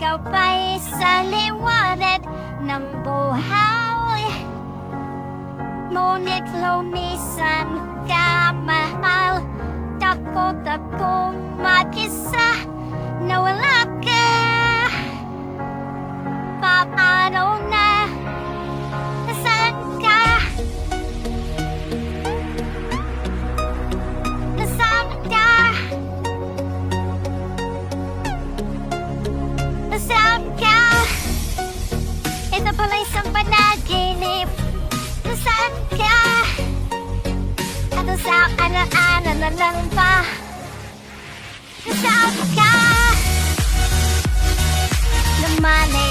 sabay sa liwanag ng buhay Ngunit lumisan ka mahal Takot akong mag-isa Pulay sa panaginip Kung ka At sa ano-ano na lang pa Kung ka? Lumanay